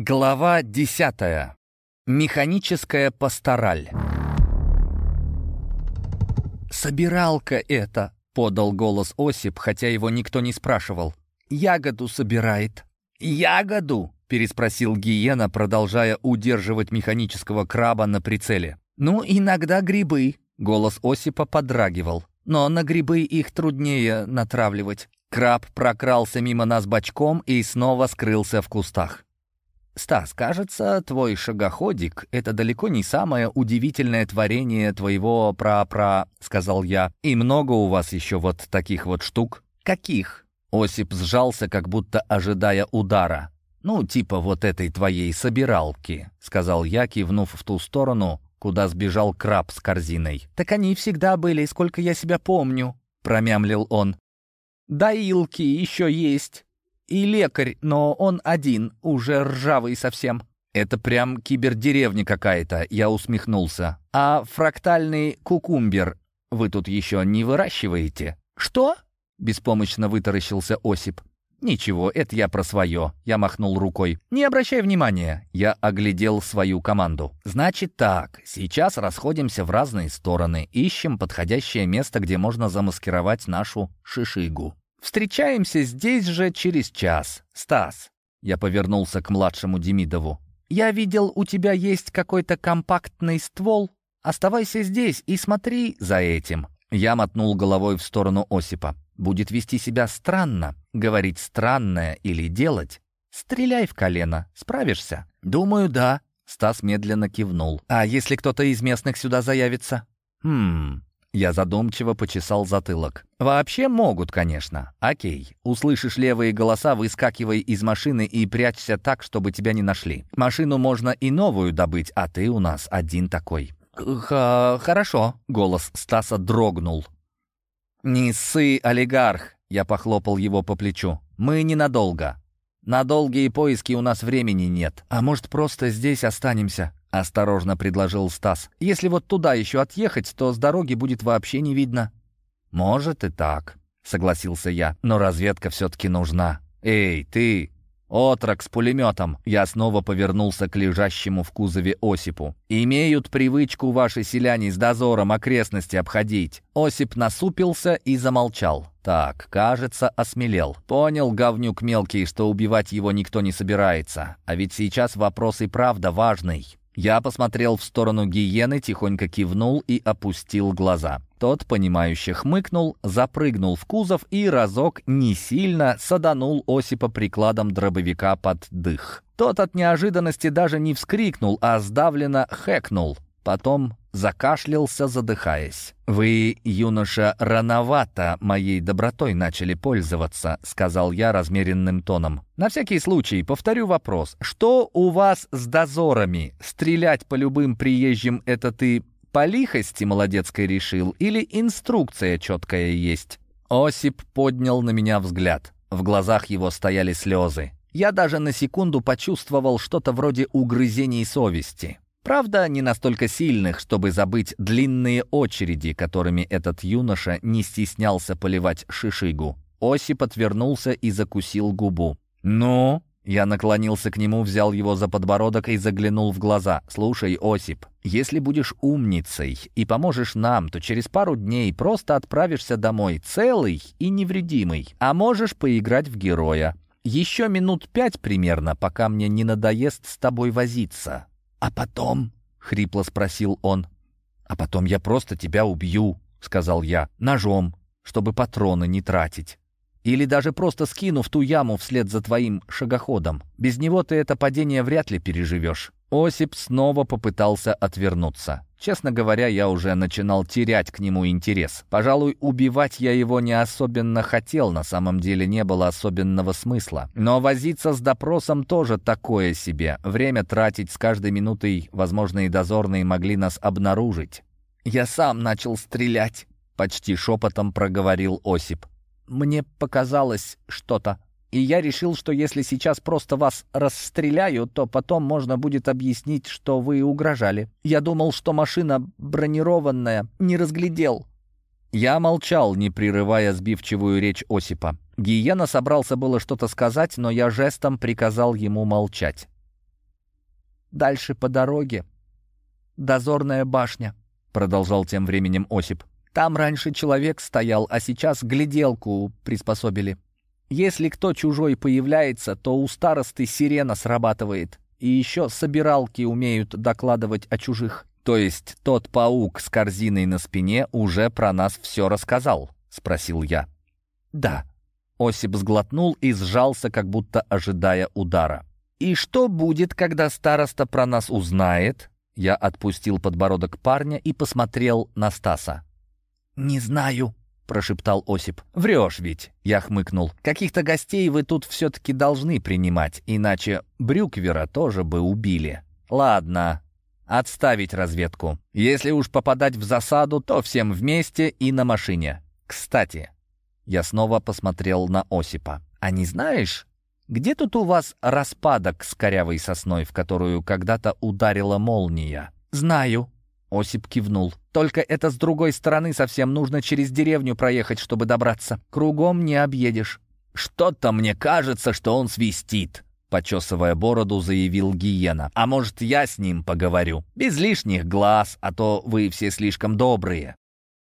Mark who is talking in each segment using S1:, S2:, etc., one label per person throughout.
S1: Глава десятая. Механическая пастораль. «Собиралка это!» — подал голос Осип, хотя его никто не спрашивал. «Ягоду собирает». «Ягоду?» — переспросил Гиена, продолжая удерживать механического краба на прицеле. «Ну, иногда грибы», — голос Осипа подрагивал. «Но на грибы их труднее натравливать». Краб прокрался мимо нас бочком и снова скрылся в кустах. «Стас, кажется, твой шагоходик — это далеко не самое удивительное творение твоего пра-пра», — сказал я. «И много у вас еще вот таких вот штук?» «Каких?» Осип сжался, как будто ожидая удара. «Ну, типа вот этой твоей собиралки», — сказал я, кивнув в ту сторону, куда сбежал краб с корзиной. «Так они всегда были, сколько я себя помню», — промямлил он. «Доилки еще есть». И лекарь, но он один, уже ржавый совсем. Это прям кибердеревня какая-то, я усмехнулся. А фрактальный кукумбер вы тут еще не выращиваете? Что? Беспомощно вытаращился Осип. «Ничего, это я про свое», — я махнул рукой. «Не обращай внимания», — я оглядел свою команду. «Значит так, сейчас расходимся в разные стороны, ищем подходящее место, где можно замаскировать нашу шишигу. Встречаемся здесь же через час. Стас, я повернулся к младшему Демидову. Я видел, у тебя есть какой-то компактный ствол. Оставайся здесь и смотри за этим. Я мотнул головой в сторону Осипа. Будет вести себя странно, говорить странное или делать. Стреляй в колено. Справишься? Думаю, да. Стас медленно кивнул. А если кто-то из местных сюда заявится? Хм, я задумчиво почесал затылок. «Вообще могут, конечно. Окей. Услышишь левые голоса, выскакивай из машины и прячься так, чтобы тебя не нашли. Машину можно и новую добыть, а ты у нас один такой». Х «Хорошо», — голос Стаса дрогнул. «Не ссы, олигарх», — я похлопал его по плечу. «Мы ненадолго. На долгие поиски у нас времени нет. А может, просто здесь останемся?» — осторожно предложил Стас. «Если вот туда еще отъехать, то с дороги будет вообще не видно». «Может и так», — согласился я. «Но разведка все-таки нужна. Эй, ты, «Отрок с пулеметом!» Я снова повернулся к лежащему в кузове Осипу. «Имеют привычку ваши селяне с дозором окрестности обходить». Осип насупился и замолчал. «Так, кажется, осмелел. Понял, говнюк мелкий, что убивать его никто не собирается. А ведь сейчас вопрос и правда важный». Я посмотрел в сторону гиены, тихонько кивнул и опустил глаза. Тот, понимающе хмыкнул, запрыгнул в кузов и разок не сильно саданул Осипа прикладом дробовика под дых. Тот от неожиданности даже не вскрикнул, а сдавленно хэкнул. Потом закашлялся, задыхаясь. «Вы, юноша, рановато моей добротой начали пользоваться», — сказал я размеренным тоном. «На всякий случай повторю вопрос. Что у вас с дозорами? Стрелять по любым приезжим — это ты по лихости молодецкой решил или инструкция четкая есть?» Осип поднял на меня взгляд. В глазах его стояли слезы. Я даже на секунду почувствовал что-то вроде угрызений совести. Правда, не настолько сильных, чтобы забыть длинные очереди, которыми этот юноша не стеснялся поливать шишигу. Осип отвернулся и закусил губу. «Ну?» Я наклонился к нему, взял его за подбородок и заглянул в глаза. «Слушай, Осип, если будешь умницей и поможешь нам, то через пару дней просто отправишься домой целый и невредимый, а можешь поиграть в героя. Еще минут пять примерно, пока мне не надоест с тобой возиться. «А потом?» — хрипло спросил он. «А потом я просто тебя убью», — сказал я, — «ножом, чтобы патроны не тратить. Или даже просто скину в ту яму вслед за твоим шагоходом. Без него ты это падение вряд ли переживешь». Осип снова попытался отвернуться. Честно говоря, я уже начинал терять к нему интерес. Пожалуй, убивать я его не особенно хотел, на самом деле не было особенного смысла. Но возиться с допросом тоже такое себе. Время тратить с каждой минутой возможные дозорные могли нас обнаружить. «Я сам начал стрелять», — почти шепотом проговорил Осип. «Мне показалось что-то» и я решил, что если сейчас просто вас расстреляю, то потом можно будет объяснить, что вы угрожали. Я думал, что машина бронированная, не разглядел». Я молчал, не прерывая сбивчивую речь Осипа. Гиена собрался было что-то сказать, но я жестом приказал ему молчать. Дальше по дороге. Дозорная башня», — продолжал тем временем Осип. «Там раньше человек стоял, а сейчас гляделку приспособили. Если кто чужой появляется, то у старосты сирена срабатывает. И еще собиралки умеют докладывать о чужих. То есть тот паук с корзиной на спине уже про нас все рассказал?» — спросил я. «Да». Осип сглотнул и сжался, как будто ожидая удара. «И что будет, когда староста про нас узнает?» Я отпустил подбородок парня и посмотрел на Стаса. «Не знаю», — прошептал Осип. «Врешь ведь», — я хмыкнул. «Каких-то гостей вы тут все-таки должны принимать, иначе Брюквера тоже бы убили». «Ладно, отставить разведку. Если уж попадать в засаду, то всем вместе и на машине. Кстати, я снова посмотрел на Осипа. «А не знаешь, где тут у вас распадок с корявой сосной, в которую когда-то ударила молния?» «Знаю», — Осип кивнул. «Только это с другой стороны совсем нужно через деревню проехать, чтобы добраться. Кругом не объедешь». «Что-то мне кажется, что он свистит», — почесывая бороду, заявил Гиена. «А может, я с ним поговорю? Без лишних глаз, а то вы все слишком добрые.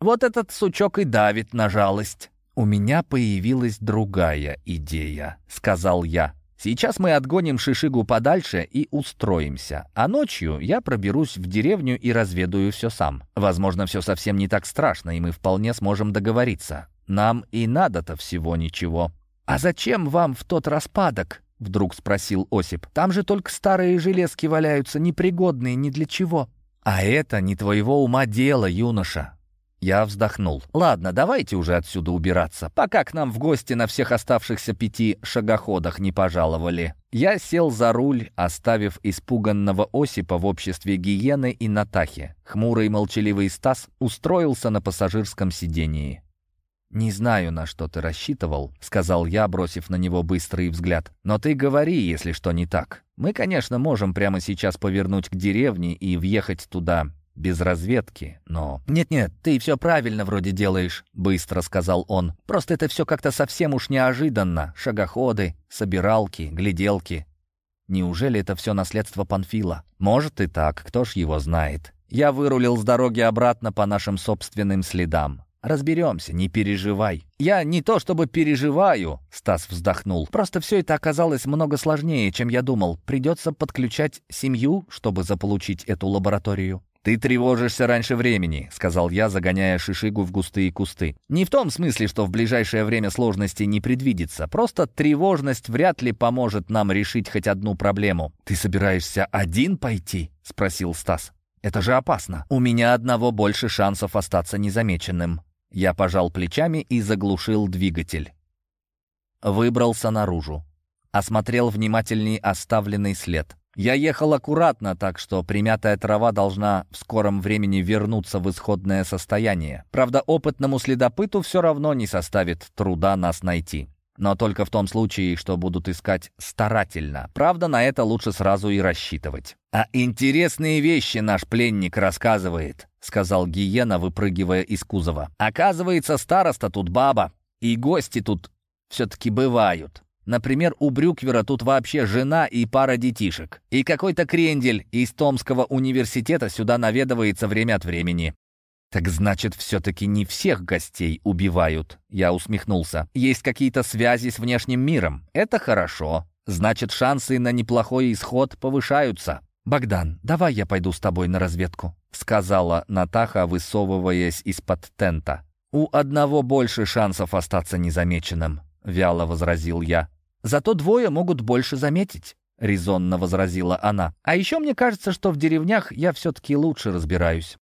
S1: Вот этот сучок и давит на жалость». «У меня появилась другая идея», — сказал я. «Сейчас мы отгоним Шишигу подальше и устроимся, а ночью я проберусь в деревню и разведаю все сам. Возможно, все совсем не так страшно, и мы вполне сможем договориться. Нам и надо-то всего ничего». «А зачем вам в тот распадок?» — вдруг спросил Осип. «Там же только старые железки валяются, непригодные ни для чего». «А это не твоего ума дело, юноша. Я вздохнул. «Ладно, давайте уже отсюда убираться, пока к нам в гости на всех оставшихся пяти шагоходах не пожаловали». Я сел за руль, оставив испуганного Осипа в обществе гиены и Натахи. Хмурый молчаливый Стас устроился на пассажирском сидении. «Не знаю, на что ты рассчитывал», — сказал я, бросив на него быстрый взгляд. «Но ты говори, если что не так. Мы, конечно, можем прямо сейчас повернуть к деревне и въехать туда без разведки, но... «Нет-нет, ты все правильно вроде делаешь», — быстро сказал он. «Просто это все как-то совсем уж неожиданно. Шагоходы, собиралки, гляделки. Неужели это все наследство Панфила? Может и так, кто ж его знает. Я вырулил с дороги обратно по нашим собственным следам. Разберемся, не переживай. Я не то чтобы переживаю, Стас вздохнул. Просто все это оказалось много сложнее, чем я думал. Придется подключать семью, чтобы заполучить эту лабораторию. «Ты тревожишься раньше времени», — сказал я, загоняя Шишигу в густые кусты. «Не в том смысле, что в ближайшее время сложности не предвидится. Просто тревожность вряд ли поможет нам решить хоть одну проблему». «Ты собираешься один пойти?» — спросил Стас. «Это же опасно. У меня одного больше шансов остаться незамеченным». Я пожал плечами и заглушил двигатель. Выбрался наружу. Осмотрел внимательней оставленный след. Я ехал аккуратно, так что примятая трава должна в скором времени вернуться в исходное состояние. Правда, опытному следопыту все равно не составит труда нас найти. Но только в том случае, что будут искать старательно. Правда, на это лучше сразу и рассчитывать. «А интересные вещи наш пленник рассказывает», — сказал Гиена, выпрыгивая из кузова. «Оказывается, староста тут баба, и гости тут все-таки бывают. Например, у Брюквера тут вообще жена и пара детишек. И какой-то крендель из Томского университета сюда наведывается время от времени. «Так значит, все-таки не всех гостей убивают», — я усмехнулся. «Есть какие-то связи с внешним миром. Это хорошо. Значит, шансы на неплохой исход повышаются». «Богдан, давай я пойду с тобой на разведку», — сказала Натаха, высовываясь из-под тента. «У одного больше шансов остаться незамеченным», — вяло возразил я. «Зато двое могут больше заметить», — резонно возразила она. «А еще мне кажется, что в деревнях я все-таки лучше разбираюсь».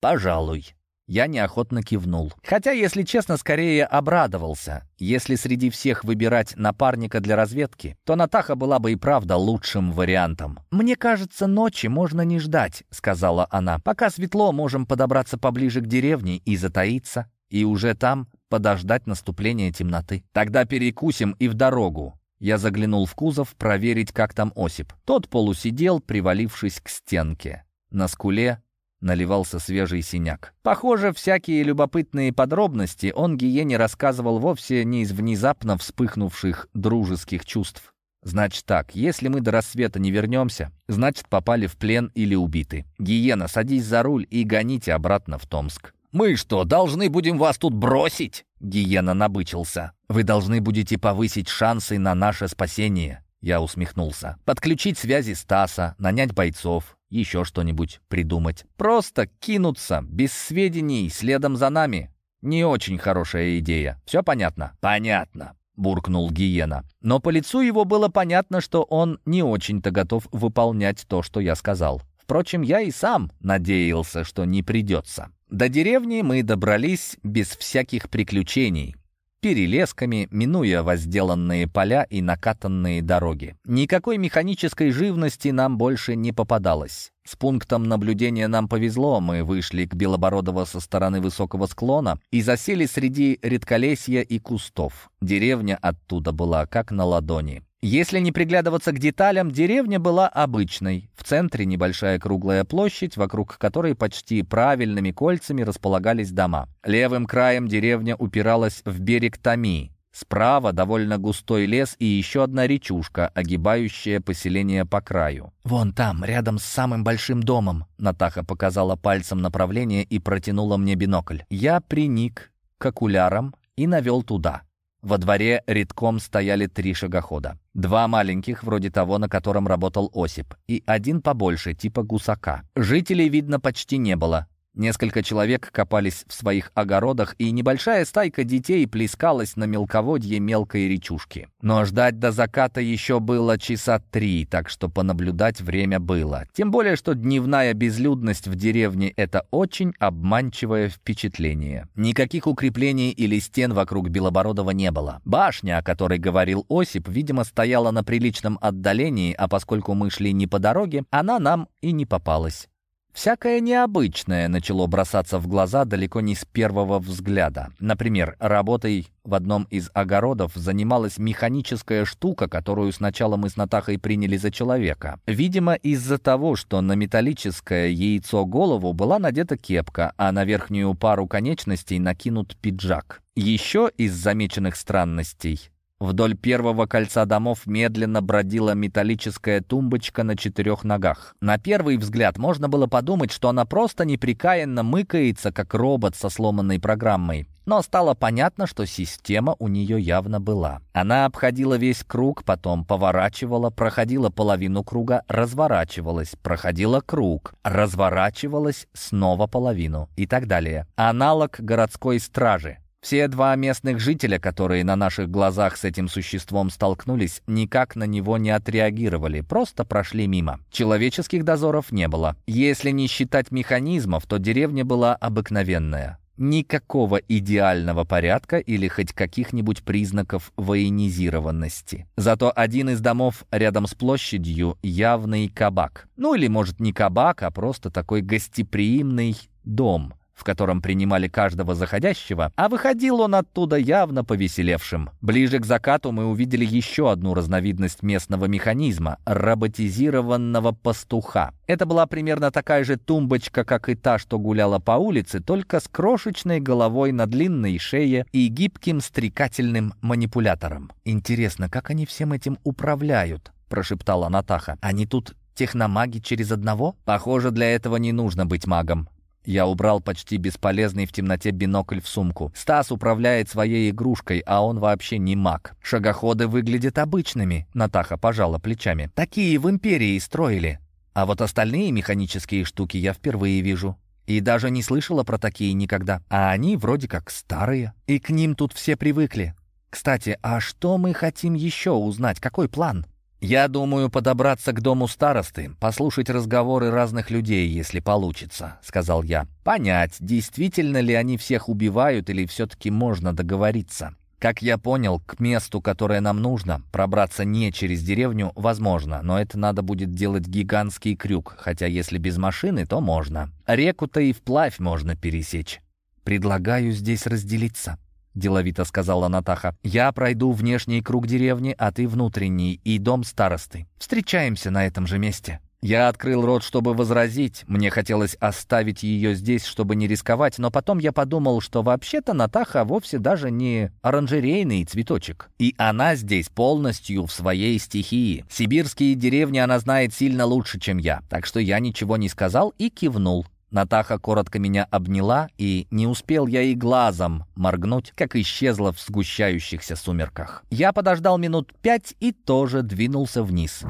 S1: «Пожалуй». Я неохотно кивнул. Хотя, если честно, скорее обрадовался. Если среди всех выбирать напарника для разведки, то Натаха была бы и правда лучшим вариантом. «Мне кажется, ночи можно не ждать», — сказала она. «Пока светло, можем подобраться поближе к деревне и затаиться. И уже там подождать наступления темноты. Тогда перекусим и в дорогу. Я заглянул в кузов проверить, как там Осип. Тот полусидел, привалившись к стенке. На скуле наливался свежий синяк. Похоже, всякие любопытные подробности он Гиене рассказывал вовсе не из внезапно вспыхнувших дружеских чувств. Значит так, если мы до рассвета не вернемся, значит попали в плен или убиты. Гиена, садись за руль и гоните обратно в Томск. «Мы что, должны будем вас тут бросить?» Гиена набычился. «Вы должны будете повысить шансы на наше спасение», я усмехнулся. «Подключить связи Стаса, нанять бойцов, еще что-нибудь придумать. Просто кинуться, без сведений, следом за нами. Не очень хорошая идея. Все понятно?» «Понятно», — буркнул Гиена. Но по лицу его было понятно, что он не очень-то готов выполнять то, что я сказал. Впрочем, я и сам надеялся, что не придется. До деревни мы добрались без всяких приключений перелесками, минуя возделанные поля и накатанные дороги. Никакой механической живности нам больше не попадалось. С пунктом наблюдения нам повезло, мы вышли к Белобородово со стороны высокого склона и засели среди редколесья и кустов. Деревня оттуда была как на ладони. Если не приглядываться к деталям, деревня была обычной. В центре небольшая круглая площадь, вокруг которой почти правильными кольцами располагались дома. Левым краем деревня упиралась в берег Томи. Справа довольно густой лес и еще одна речушка, огибающая поселение по краю. «Вон там, рядом с самым большим домом», — Натаха показала пальцем направление и протянула мне бинокль. Я приник к окулярам и навел туда. Во дворе редком стояли три шагохода. Два маленьких, вроде того, на котором работал Осип, и один побольше, типа гусака. Жителей, видно, почти не было. Несколько человек копались в своих огородах, и небольшая стайка детей плескалась на мелководье мелкой речушки. Но ждать до заката еще было часа три, так что понаблюдать время было. Тем более, что дневная безлюдность в деревне — это очень обманчивое впечатление. Никаких укреплений или стен вокруг Белобородова не было. Башня, о которой говорил Осип, видимо, стояла на приличном отдалении, а поскольку мы шли не по дороге, она нам и не попалась. Всякое необычное начало бросаться в глаза далеко не с первого взгляда. Например, работой в одном из огородов занималась механическая штука, которую сначала мы с Натахой приняли за человека. Видимо, из-за того, что на металлическое яйцо голову была надета кепка, а на верхнюю пару конечностей накинут пиджак. Еще из замеченных странностей Вдоль первого кольца домов медленно бродила металлическая тумбочка на четырех ногах. На первый взгляд можно было подумать, что она просто неприкаянно мыкается, как робот со сломанной программой. Но стало понятно, что система у нее явно была. Она обходила весь круг, потом поворачивала, проходила половину круга, разворачивалась, проходила круг, разворачивалась снова половину и так далее. Аналог городской стражи. Все два местных жителя, которые на наших глазах с этим существом столкнулись, никак на него не отреагировали, просто прошли мимо. Человеческих дозоров не было. Если не считать механизмов, то деревня была обыкновенная. Никакого идеального порядка или хоть каких-нибудь признаков военизированности. Зато один из домов рядом с площадью явный кабак. Ну или, может, не кабак, а просто такой гостеприимный дом – в котором принимали каждого заходящего, а выходил он оттуда явно повеселевшим. Ближе к закату мы увидели еще одну разновидность местного механизма — роботизированного пастуха. Это была примерно такая же тумбочка, как и та, что гуляла по улице, только с крошечной головой на длинной шее и гибким стрекательным манипулятором. «Интересно, как они всем этим управляют?» — прошептала Натаха. «Они тут техномаги через одного? Похоже, для этого не нужно быть магом. Я убрал почти бесполезный в темноте бинокль в сумку. Стас управляет своей игрушкой, а он вообще не маг. Шагоходы выглядят обычными, Натаха пожала плечами. Такие в Империи строили. А вот остальные механические штуки я впервые вижу. И даже не слышала про такие никогда. А они вроде как старые. И к ним тут все привыкли. Кстати, а что мы хотим еще узнать? Какой план? «Я думаю подобраться к дому старосты, послушать разговоры разных людей, если получится», — сказал я. «Понять, действительно ли они всех убивают или все-таки можно договориться». Как я понял, к месту, которое нам нужно, пробраться не через деревню возможно, но это надо будет делать гигантский крюк, хотя если без машины, то можно. Реку-то и вплавь можно пересечь. Предлагаю здесь разделиться. — деловито сказала Натаха. «Я пройду внешний круг деревни, а ты внутренний и дом старосты. Встречаемся на этом же месте». Я открыл рот, чтобы возразить. Мне хотелось оставить ее здесь, чтобы не рисковать, но потом я подумал, что вообще-то Натаха вовсе даже не оранжерейный цветочек. И она здесь полностью в своей стихии. Сибирские деревни она знает сильно лучше, чем я. Так что я ничего не сказал и кивнул. Натаха коротко меня обняла, и не успел я и глазом моргнуть, как исчезла в сгущающихся сумерках. Я подождал минут пять и тоже двинулся вниз.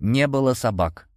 S1: Не было собак.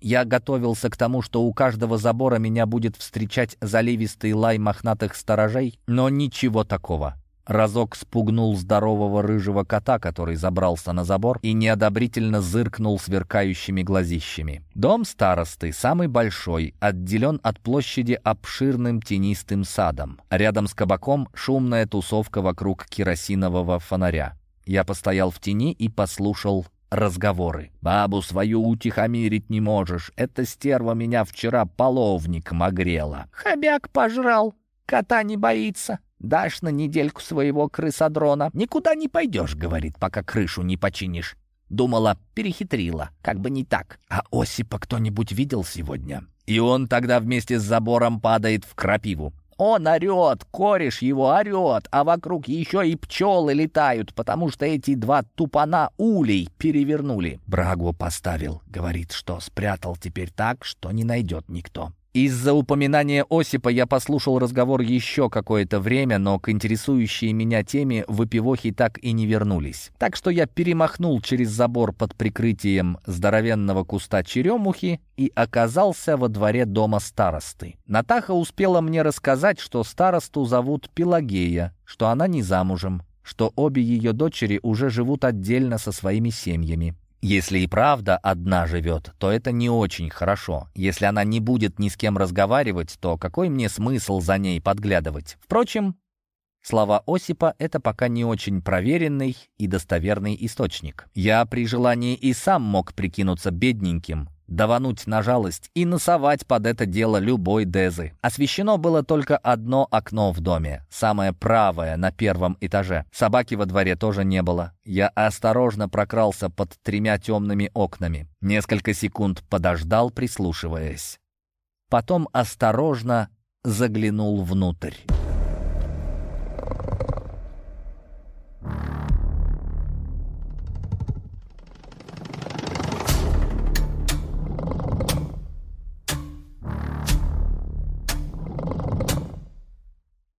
S1: Я готовился к тому, что у каждого забора меня будет встречать заливистый лай мохнатых сторожей, но ничего такого. Разок спугнул здорового рыжего кота, который забрался на забор и неодобрительно зыркнул сверкающими глазищами. Дом старосты, самый большой, отделен от площади обширным тенистым садом. Рядом с кабаком шумная тусовка вокруг керосинового фонаря. Я постоял в тени и послушал разговоры. «Бабу свою утихомирить не можешь. Эта стерва меня вчера половником огрела».
S2: «Хобяк пожрал. Кота не боится. Дашь на недельку своего крысодрона. Никуда не пойдешь, — говорит, — пока крышу не починишь. Думала, перехитрила. Как бы не так.
S1: А Осипа кто-нибудь видел сегодня? И он тогда вместе с забором падает в крапиву.
S2: Он орет, кореш его орет, а вокруг еще и пчелы летают, потому что эти два тупана улей перевернули.
S1: Брагу поставил, говорит, что спрятал теперь так, что не найдет никто. Из-за упоминания Осипа я послушал разговор еще какое-то время, но к интересующей меня теме выпивохи так и не вернулись. Так что я перемахнул через забор под прикрытием здоровенного куста черемухи и оказался во дворе дома старосты. Натаха успела мне рассказать, что старосту зовут Пелагея, что она не замужем, что обе ее дочери уже живут отдельно со своими семьями. Если и правда одна живет, то это не очень хорошо. Если она не будет ни с кем разговаривать, то какой мне смысл за ней подглядывать? Впрочем, слова Осипа — это пока не очень проверенный и достоверный источник. Я при желании и сам мог прикинуться бедненьким, давануть на жалость и носовать под это дело любой дезы. Освещено было только одно окно в доме, самое правое на первом этаже. Собаки во дворе тоже не было. Я осторожно прокрался под тремя темными окнами. Несколько секунд подождал, прислушиваясь. Потом осторожно заглянул внутрь.